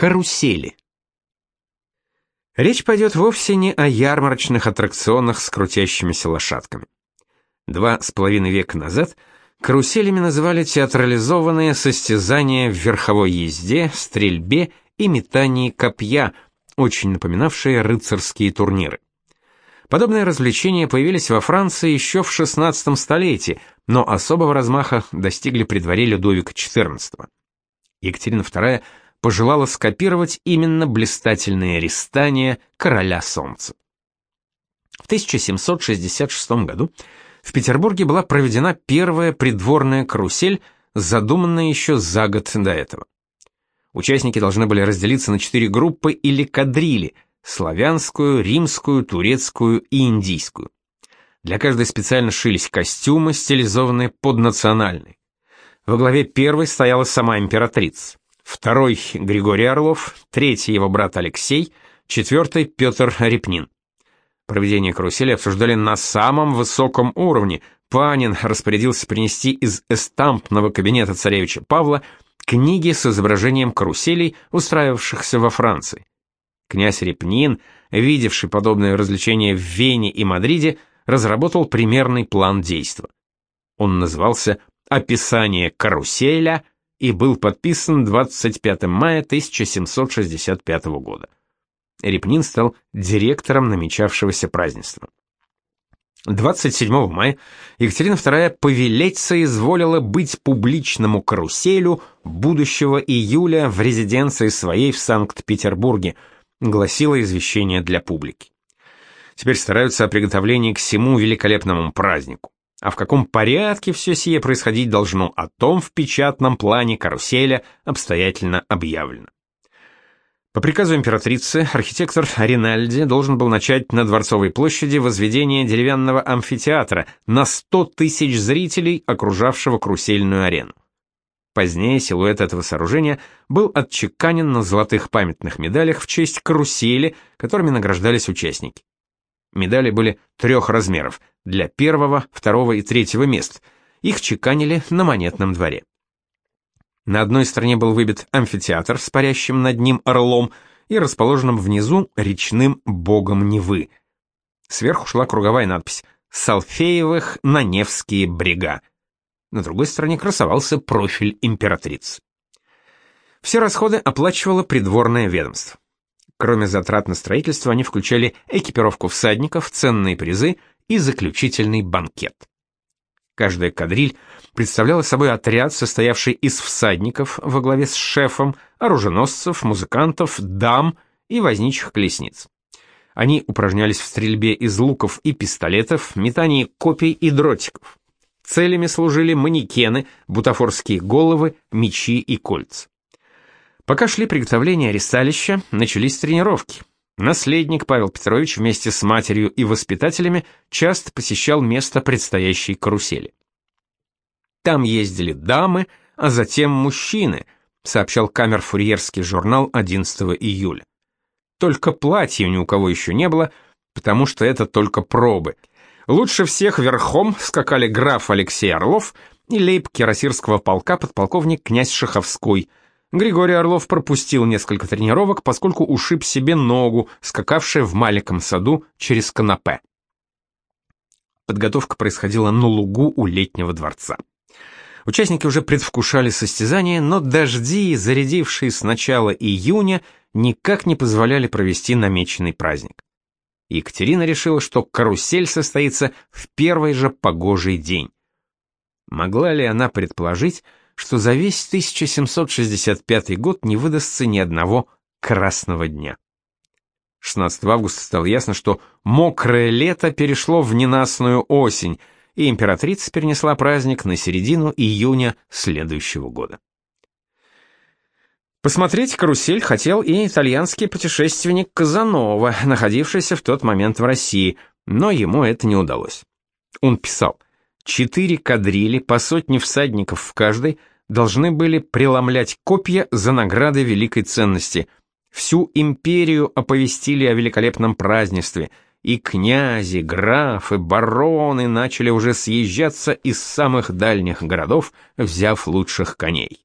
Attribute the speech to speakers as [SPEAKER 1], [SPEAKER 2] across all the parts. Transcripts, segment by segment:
[SPEAKER 1] Карусели. Речь пойдет вовсе не о ярмарочных аттракционах с крутящимися лошадками. Два с половиной века назад каруселями называли театрализованные состязания в верховой езде, стрельбе и метании копья, очень напоминавшие рыцарские турниры. Подобные развлечения появились во Франции еще в XVI столетии, но особого размаха достигли при дворе Людовика XIV. Екатерина II пожелала скопировать именно блистательные рестания короля солнца. В 1766 году в Петербурге была проведена первая придворная карусель, задуманная еще за год до этого. Участники должны были разделиться на четыре группы или кадрили – славянскую, римскую, турецкую и индийскую. Для каждой специально шились костюмы, стилизованные под национальный. Во главе первой стояла сама императрица второй Григорий Орлов, третий его брат Алексей, четвертый Петр Репнин. Проведение карусели обсуждали на самом высоком уровне. Панин распорядился принести из эстампного кабинета царевича Павла книги с изображением каруселей, устраивавшихся во Франции. Князь Репнин, видевший подобные развлечения в Вене и Мадриде, разработал примерный план действия. Он назывался «Описание каруселя и был подписан 25 мая 1765 года. Репнин стал директором намечавшегося празднества. 27 мая Екатерина II повелеть соизволила быть публичному каруселю будущего июля в резиденции своей в Санкт-Петербурге, гласило извещение для публики. Теперь стараются о приготовлении к всему великолепному празднику. А в каком порядке все сие происходить должно, о том в печатном плане каруселя обстоятельно объявлено. По приказу императрицы архитектор Ринальди должен был начать на Дворцовой площади возведение деревянного амфитеатра на 100 тысяч зрителей, окружавшего карусельную арену. Позднее силуэт этого сооружения был отчеканен на золотых памятных медалях в честь карусели, которыми награждались участники. Медали были трех размеров – для первого, второго и третьего мест. Их чеканили на монетном дворе. На одной стороне был выбит амфитеатр с парящим над ним орлом и расположенным внизу речным богом Невы. Сверху шла круговая надпись «Салфеевых на Невские брега». На другой стороне красовался профиль императрицы. Все расходы оплачивало придворное ведомство. Кроме затрат на строительство, они включали экипировку всадников, ценные призы и заключительный банкет. Каждая кадриль представляла собой отряд, состоявший из всадников во главе с шефом, оруженосцев, музыкантов, дам и возничих колесниц. Они упражнялись в стрельбе из луков и пистолетов, метании копий и дротиков. Целями служили манекены, бутафорские головы, мечи и кольца. Пока шли приготовления аресталища, начались тренировки. Наследник Павел Петрович вместе с матерью и воспитателями часто посещал место предстоящей карусели. Там ездили дамы, а затем мужчины, сообщал камер-фурьерский журнал 11 июля. Только платья ни у кого еще не было, потому что это только пробы. Лучше всех верхом скакали граф Алексей Орлов и лейб кирасирского полка подполковник князь Шаховской – Григорий Орлов пропустил несколько тренировок, поскольку ушиб себе ногу, скакавшая в маленьком саду через канапе. Подготовка происходила на лугу у летнего дворца. Участники уже предвкушали состязание, но дожди, зарядившие с начала июня, никак не позволяли провести намеченный праздник. Екатерина решила, что карусель состоится в первый же погожий день. Могла ли она предположить, что за весь 1765 год не выдастся ни одного красного дня. 16 августа стало ясно, что мокрое лето перешло в ненастную осень, и императрица перенесла праздник на середину июня следующего года. Посмотреть карусель хотел и итальянский путешественник Казанова, находившийся в тот момент в России, но ему это не удалось. Он писал, «Четыре кадрили, по сотне всадников в каждой, должны были преломлять копья за награды великой ценности. Всю империю оповестили о великолепном празднестве, и князи, графы, бароны начали уже съезжаться из самых дальних городов, взяв лучших коней.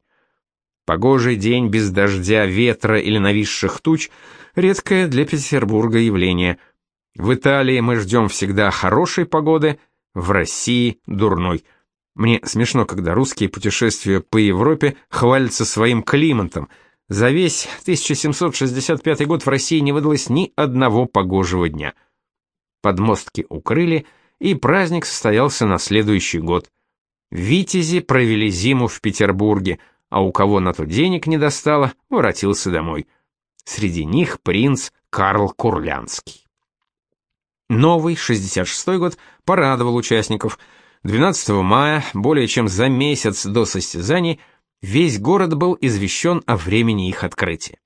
[SPEAKER 1] Погожий день без дождя, ветра или нависших туч — редкое для Петербурга явление. В Италии мы ждем всегда хорошей погоды, в России — дурной. Мне смешно, когда русские путешествия по Европе хвалятся своим климатом. За весь 1765 год в России не выдалось ни одного погожего дня. Подмостки укрыли, и праздник состоялся на следующий год. Витязи провели зиму в Петербурге, а у кого на то денег не достало, воротился домой. Среди них принц Карл Курлянский. Новый, 66-й год, порадовал участников – 12 мая, более чем за месяц до состязаний, весь город был извещен о времени их открытия.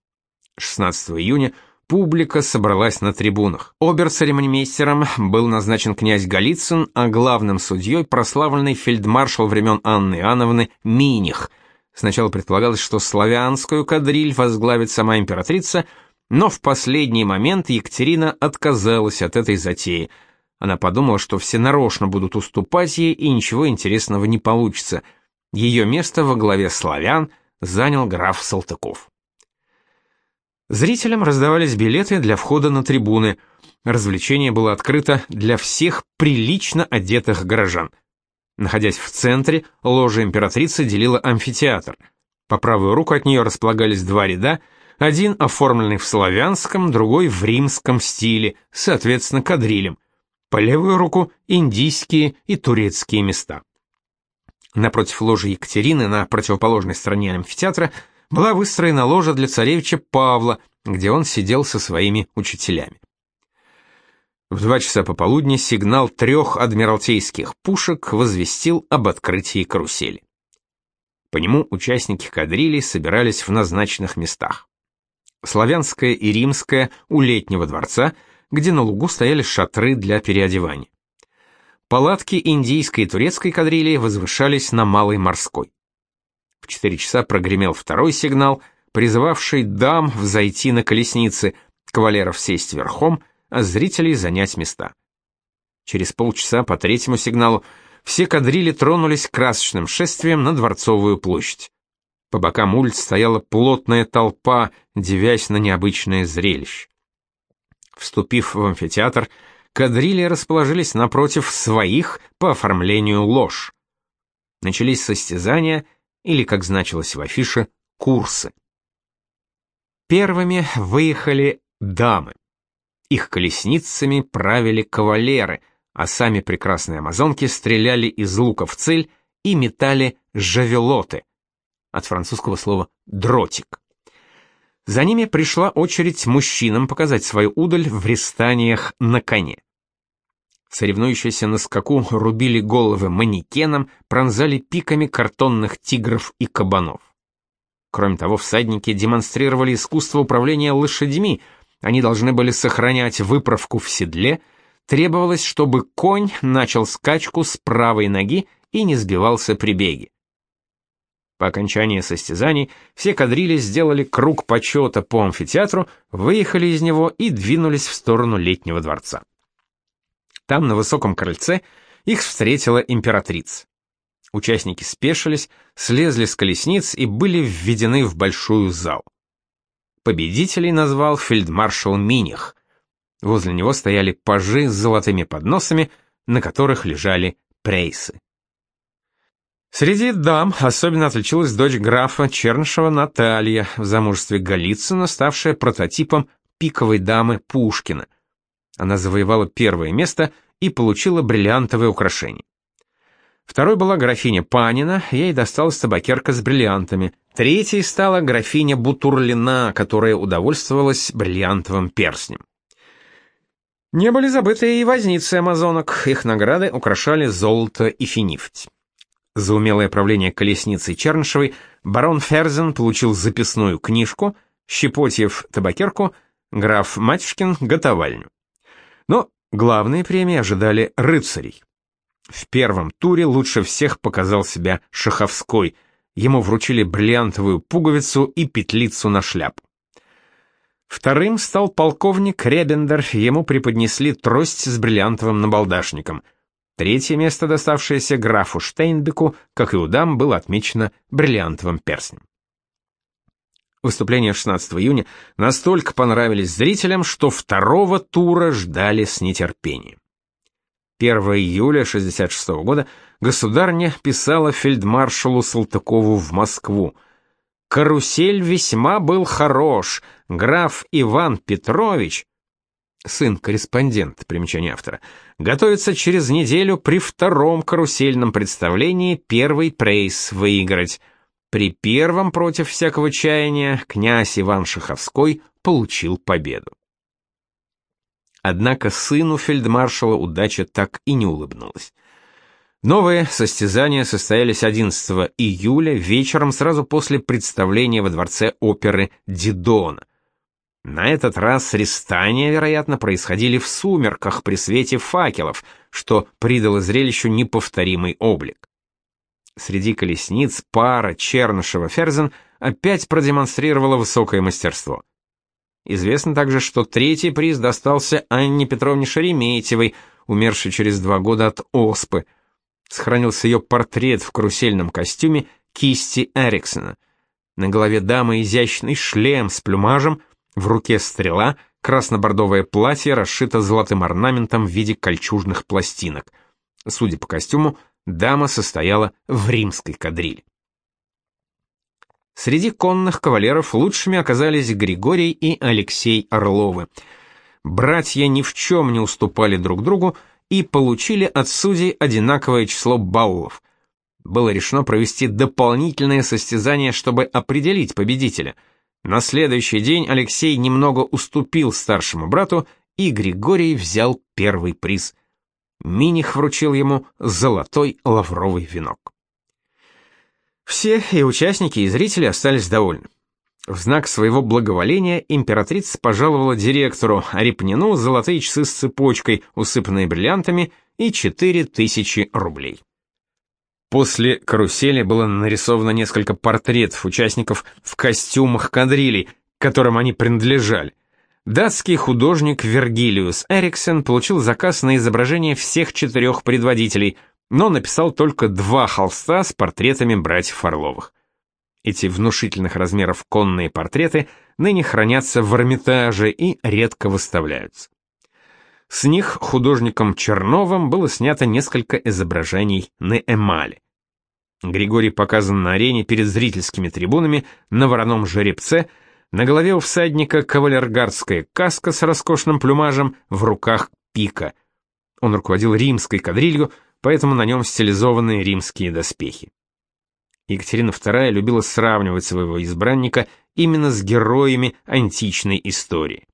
[SPEAKER 1] 16 июня публика собралась на трибунах. Обер-церемонимейстером был назначен князь Голицын, а главным судьей прославленный фельдмаршал времен Анны Иоанновны Миних. Сначала предполагалось, что славянскую кадриль возглавит сама императрица, но в последний момент Екатерина отказалась от этой затеи – она подумала, что все нарочно будут уступать ей, и ничего интересного не получится. Ее место во главе славян занял граф Салтыков. Зрителям раздавались билеты для входа на трибуны. Развлечение было открыто для всех прилично одетых горожан. Находясь в центре, ложа императрицы делила амфитеатр. По правую руку от нее располагались два ряда, один оформленный в славянском, другой в римском стиле, соответственно, кадрилем – по левую руку индийские и турецкие места. Напротив ложи Екатерины на противоположной стороне амфитеатра была выстроена ложа для царевича Павла, где он сидел со своими учителями. В два часа пополудни сигнал трех адмиралтейских пушек возвестил об открытии карусели. По нему участники кадрили собирались в назначенных местах. Славянская и римская у летнего дворца – где на лугу стояли шатры для переодевания. Палатки индийской и турецкой кадрили возвышались на Малой Морской. В 4 часа прогремел второй сигнал, призывавший дам взойти на колесницы, кавалеров сесть верхом, а зрителей занять места. Через полчаса по третьему сигналу все кадрили тронулись красочным шествием на Дворцовую площадь. По бокам улиц стояла плотная толпа, девясь на необычное зрелище. Вступив в амфитеатр, кадрили расположились напротив своих по оформлению лож. Начались состязания, или, как значилось в афише, курсы. Первыми выехали дамы. Их колесницами правили кавалеры, а сами прекрасные амазонки стреляли из лука в цель и метали жавелоты, от французского слова «дротик». За ними пришла очередь мужчинам показать свою удаль в рестаниях на коне. Соревнующиеся на скаку рубили головы манекенам, пронзали пиками картонных тигров и кабанов. Кроме того, всадники демонстрировали искусство управления лошадьми, они должны были сохранять выправку в седле, требовалось, чтобы конь начал скачку с правой ноги и не сбивался при беге. По окончании состязаний все кадрили сделали круг почета по амфитеатру, выехали из него и двинулись в сторону летнего дворца. Там, на высоком крыльце, их встретила императрица. Участники спешились, слезли с колесниц и были введены в большую зал. Победителей назвал фельдмаршал Миних. Возле него стояли пажи с золотыми подносами, на которых лежали прейсы. Среди дам особенно отличилась дочь графа Чернышева Наталья, в замужестве Голицына, ставшая прототипом пиковой дамы Пушкина. Она завоевала первое место и получила бриллиантовое украшение. Второй была графиня Панина, ей досталась табакерка с бриллиантами. Третьей стала графиня Бутурлина, которая удовольствовалась бриллиантовым перстнем. Не были забыты и возницы амазонок, их награды украшали золото и финифть. За умелое правление колесницей Чернышевой барон Ферзен получил записную книжку, Щепотьев — табакерку, граф Матюшкин — готовальню. Но главные премии ожидали рыцарей. В первом туре лучше всех показал себя Шаховской. Ему вручили бриллиантовую пуговицу и петлицу на шляпу. Вторым стал полковник Ребендер, ему преподнесли трость с бриллиантовым набалдашником — Третье место, доставшееся графу Штейнбеку, как и у дам, было отмечено бриллиантовым перстнем. Выступления 16 июня настолько понравились зрителям, что второго тура ждали с нетерпением. 1 июля 66 года государня писала фельдмаршалу Салтыкову в Москву. «Карусель весьма был хорош, граф Иван Петрович, сын корреспондент, примечание автора, готовится через неделю при втором карусельном представлении первый прейс выиграть. При первом против всякого чаяния князь Иван Шаховской получил победу. Однако сыну фельдмаршала удача так и не улыбнулась. Новые состязания состоялись 11 июля вечером сразу после представления во дворце оперы Дидона. На этот раз рестания, вероятно, происходили в сумерках при свете факелов, что придало зрелищу неповторимый облик. Среди колесниц пара Чернышева-Ферзен опять продемонстрировала высокое мастерство. Известно также, что третий приз достался Анне Петровне Шереметьевой, умершей через два года от оспы. Сохранился ее портрет в карусельном костюме кисти Эриксона. На голове дамы изящный шлем с плюмажем, в руке стрела, красно-бордовое платье расшито золотым орнаментом в виде кольчужных пластинок. Судя по костюму, дама состояла в римской кадриле. Среди конных кавалеров лучшими оказались Григорий и Алексей Орловы. Братья ни в чем не уступали друг другу и получили от судей одинаковое число баллов. Было решено провести дополнительное состязание, чтобы определить победителя – на следующий день Алексей немного уступил старшему брату, и Григорий взял первый приз. Миних вручил ему золотой лавровый венок. Все и участники, и зрители остались довольны. В знак своего благоволения императрица пожаловала директору Арипнину золотые часы с цепочкой, усыпанные бриллиантами, и 4000 рублей. После карусели было нарисовано несколько портретов участников в костюмах кадрилей, которым они принадлежали. Датский художник Вергилиус Эриксен получил заказ на изображение всех четырех предводителей, но написал только два холста с портретами братьев Орловых. Эти внушительных размеров конные портреты ныне хранятся в Эрмитаже и редко выставляются. С них художником Черновым было снято несколько изображений на эмали. Григорий показан на арене перед зрительскими трибунами на вороном жеребце, на голове у всадника кавалергардская каска с роскошным плюмажем, в руках пика. Он руководил римской кадрилью, поэтому на нем стилизованные римские доспехи. Екатерина II любила сравнивать своего избранника именно с героями античной истории.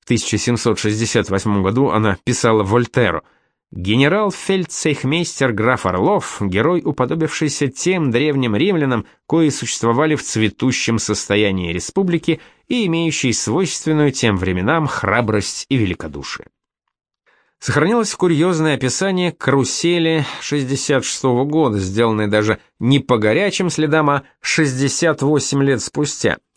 [SPEAKER 1] В 1768 году она писала Вольтеру «Генерал-фельдцейхмейстер граф Орлов, герой, уподобившийся тем древним римлянам, кои существовали в цветущем состоянии республики и имеющий свойственную тем временам храбрость и великодушие». Сохранилось курьезное описание карусели 66 -го года, сделанное даже не по горячим следам, а 68 лет спустя –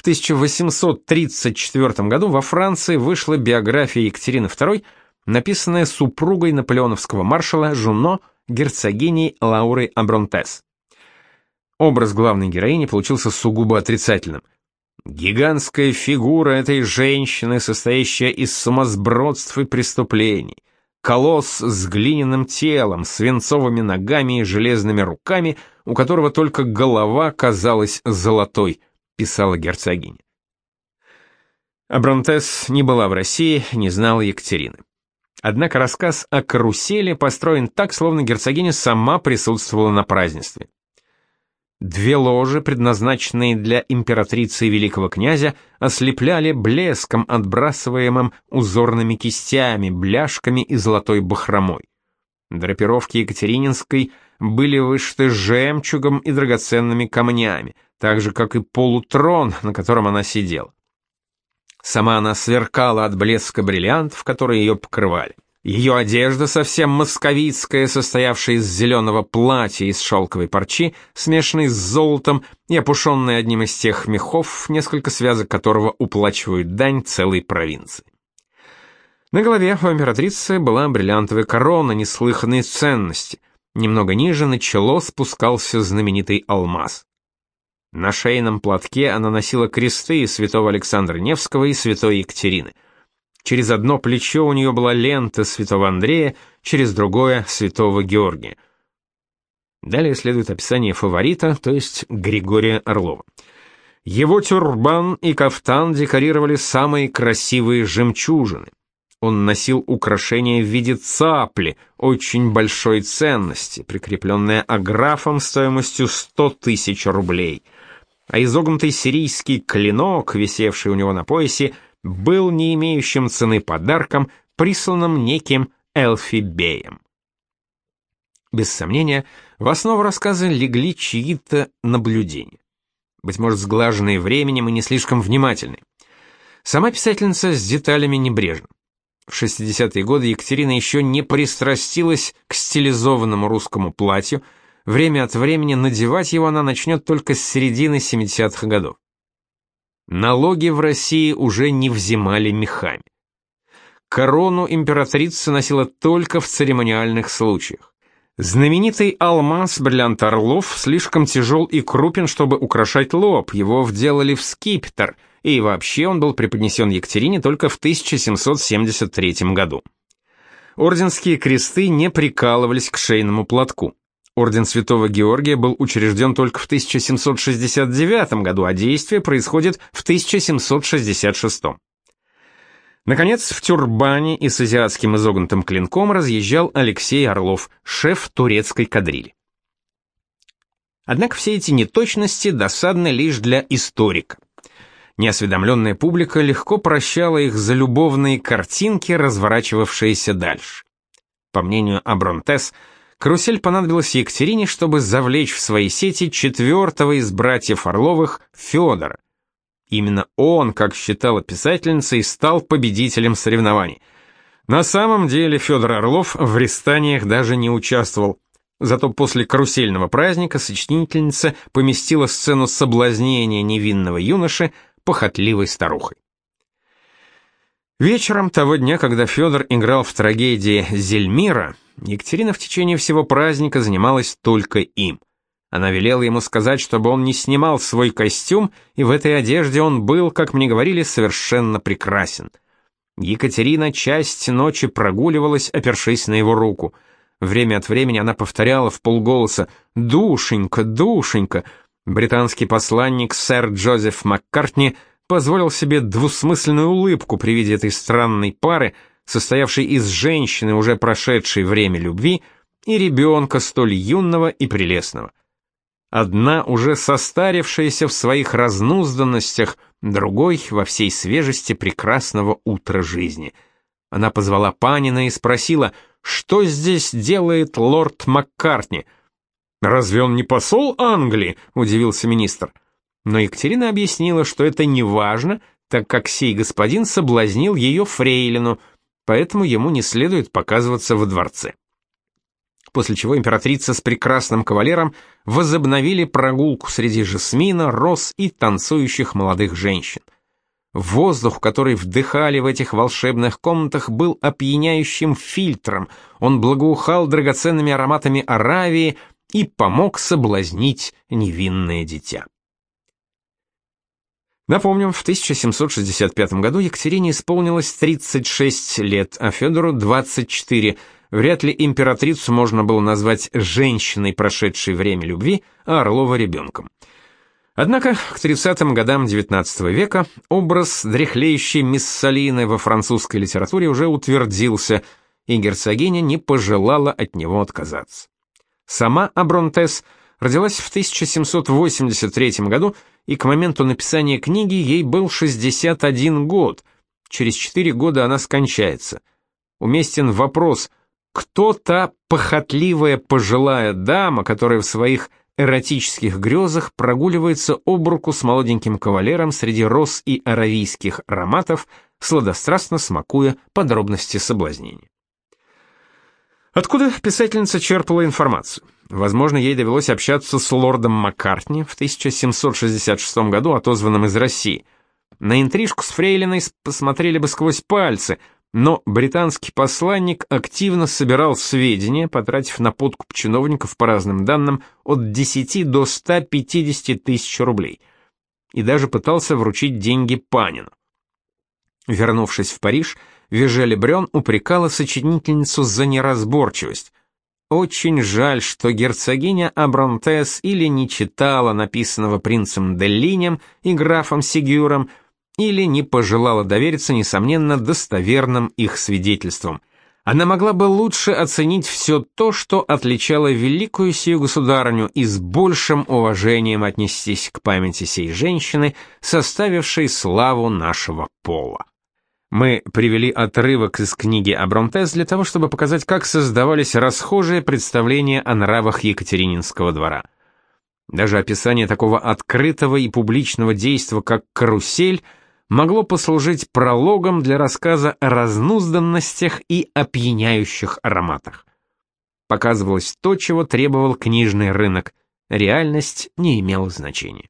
[SPEAKER 1] в 1834 году во Франции вышла биография Екатерины II, написанная супругой наполеоновского маршала Жуно, герцогиней Лаурой Абронтес. Образ главной героини получился сугубо отрицательным. Гигантская фигура этой женщины, состоящая из сумасбродств и преступлений. Колосс с глиняным телом, свинцовыми ногами и железными руками, у которого только голова казалась золотой – писала герцогиня. Абронтес не была в России, не знала Екатерины. Однако рассказ о карусели построен так, словно герцогиня сама присутствовала на празднестве. Две ложи, предназначенные для императрицы и великого князя, ослепляли блеском, отбрасываемым узорными кистями, бляшками и золотой бахромой. Драпировки Екатерининской были вышиты жемчугом и драгоценными камнями, так же, как и полутрон, на котором она сидела. Сама она сверкала от блеска бриллиантов, которые ее покрывали. Ее одежда совсем московицкая, состоявшая из зеленого платья из шелковой парчи, смешанной с золотом и опушенной одним из тех мехов, несколько связок которого уплачивают дань целой провинции. На голове у императрицы была бриллиантовая корона неслыханной ценности. Немного ниже на чело спускался знаменитый алмаз. На шейном платке она носила кресты святого Александра Невского и святой Екатерины. Через одно плечо у нее была лента святого Андрея, через другое — святого Георгия. Далее следует описание фаворита, то есть Григория Орлова. Его тюрбан и кафтан декорировали самые красивые жемчужины. Он носил украшение в виде цапли, очень большой ценности, прикрепленное аграфом стоимостью 100 тысяч рублей. А изогнутый сирийский клинок, висевший у него на поясе, был не имеющим цены подарком, присланным неким Элфибеем. Без сомнения, в основу рассказа легли чьи-то наблюдения. Быть может, сглаженные временем и не слишком внимательные. Сама писательница с деталями небрежна. В 60-е годы Екатерина еще не пристрастилась к стилизованному русскому платью, время от времени надевать его она начнет только с середины 70-х годов. Налоги в России уже не взимали мехами. Корону императрица носила только в церемониальных случаях. Знаменитый алмаз бриллиант Орлов слишком тяжел и крупен, чтобы украшать лоб, его вделали в скипетр – и вообще он был преподнесен Екатерине только в 1773 году. Орденские кресты не прикалывались к шейному платку. Орден Святого Георгия был учрежден только в 1769 году, а действие происходит в 1766. Наконец, в тюрбане и с азиатским изогнутым клинком разъезжал Алексей Орлов, шеф турецкой кадрили. Однако все эти неточности досадны лишь для историка. Неосведомленная публика легко прощала их за любовные картинки, разворачивавшиеся дальше. По мнению Абронтес, карусель понадобилась Екатерине, чтобы завлечь в свои сети четвертого из братьев Орловых, Федора. Именно он, как считала писательница, и стал победителем соревнований. На самом деле Федор Орлов в рестаниях даже не участвовал. Зато после карусельного праздника сочинительница поместила сцену соблазнения невинного юноши похотливой старухой. Вечером того дня, когда Федор играл в трагедии «Зельмира», Екатерина в течение всего праздника занималась только им. Она велела ему сказать, чтобы он не снимал свой костюм, и в этой одежде он был, как мне говорили, совершенно прекрасен. Екатерина часть ночи прогуливалась, опершись на его руку. Время от времени она повторяла в полголоса «Душенька, душенька», Британский посланник сэр Джозеф Маккартни позволил себе двусмысленную улыбку при виде этой странной пары, состоявшей из женщины, уже прошедшей время любви, и ребенка столь юного и прелестного. Одна уже состарившаяся в своих разнузданностях, другой во всей свежести прекрасного утра жизни. Она позвала Панина и спросила, что здесь делает лорд Маккартни — «Разве он не посол Англии?» — удивился министр. Но Екатерина объяснила, что это не важно, так как сей господин соблазнил ее фрейлину, поэтому ему не следует показываться во дворце. После чего императрица с прекрасным кавалером возобновили прогулку среди жасмина, роз и танцующих молодых женщин. Воздух, который вдыхали в этих волшебных комнатах, был опьяняющим фильтром, он благоухал драгоценными ароматами Аравии, и помог соблазнить невинное дитя. Напомним, в 1765 году Екатерине исполнилось 36 лет, а Федору 24. Вряд ли императрицу можно было назвать женщиной, прошедшей время любви, а Орлова ребенком. Однако к 30-м годам XIX века образ дряхлеющей Миссалины во французской литературе уже утвердился, и герцогиня не пожелала от него отказаться. Сама Абронтес родилась в 1783 году, и к моменту написания книги ей был 61 год. Через 4 года она скончается. Уместен вопрос, кто та похотливая пожилая дама, которая в своих эротических грезах прогуливается об руку с молоденьким кавалером среди роз и аравийских ароматов, сладострастно смакуя подробности соблазнения. Откуда писательница черпала информацию? Возможно, ей довелось общаться с лордом Маккартни в 1766 году, отозванным из России. На интрижку с Фрейлиной посмотрели бы сквозь пальцы, но британский посланник активно собирал сведения, потратив на подкуп чиновников по разным данным от 10 до 150 тысяч рублей, и даже пытался вручить деньги Панину. Вернувшись в Париж, Вежели Брён упрекала сочинительницу за неразборчивость. Очень жаль, что герцогиня Абронтес или не читала написанного принцем Деллинем и графом Сигюром, или не пожелала довериться, несомненно, достоверным их свидетельствам. Она могла бы лучше оценить все то, что отличало великую сию государыню, и с большим уважением отнестись к памяти сей женщины, составившей славу нашего пола. Мы привели отрывок из книги Абронтес для того, чтобы показать, как создавались расхожие представления о нравах Екатерининского двора. Даже описание такого открытого и публичного действа, как карусель, могло послужить прологом для рассказа о разнузданностях и опьяняющих ароматах. Показывалось то, чего требовал книжный рынок. Реальность не имела значения.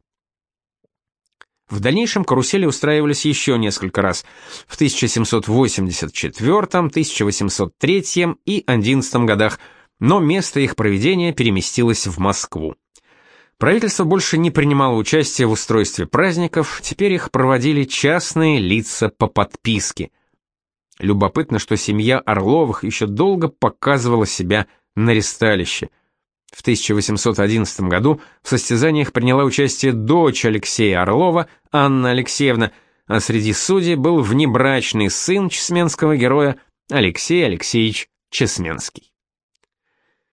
[SPEAKER 1] В дальнейшем карусели устраивались еще несколько раз, в 1784, 1803 и 11 годах, но место их проведения переместилось в Москву. Правительство больше не принимало участия в устройстве праздников, теперь их проводили частные лица по подписке. Любопытно, что семья Орловых еще долго показывала себя на ресталище – в 1811 году в состязаниях приняла участие дочь Алексея Орлова, Анна Алексеевна, а среди судей был внебрачный сын чесменского героя Алексей Алексеевич Чесменский.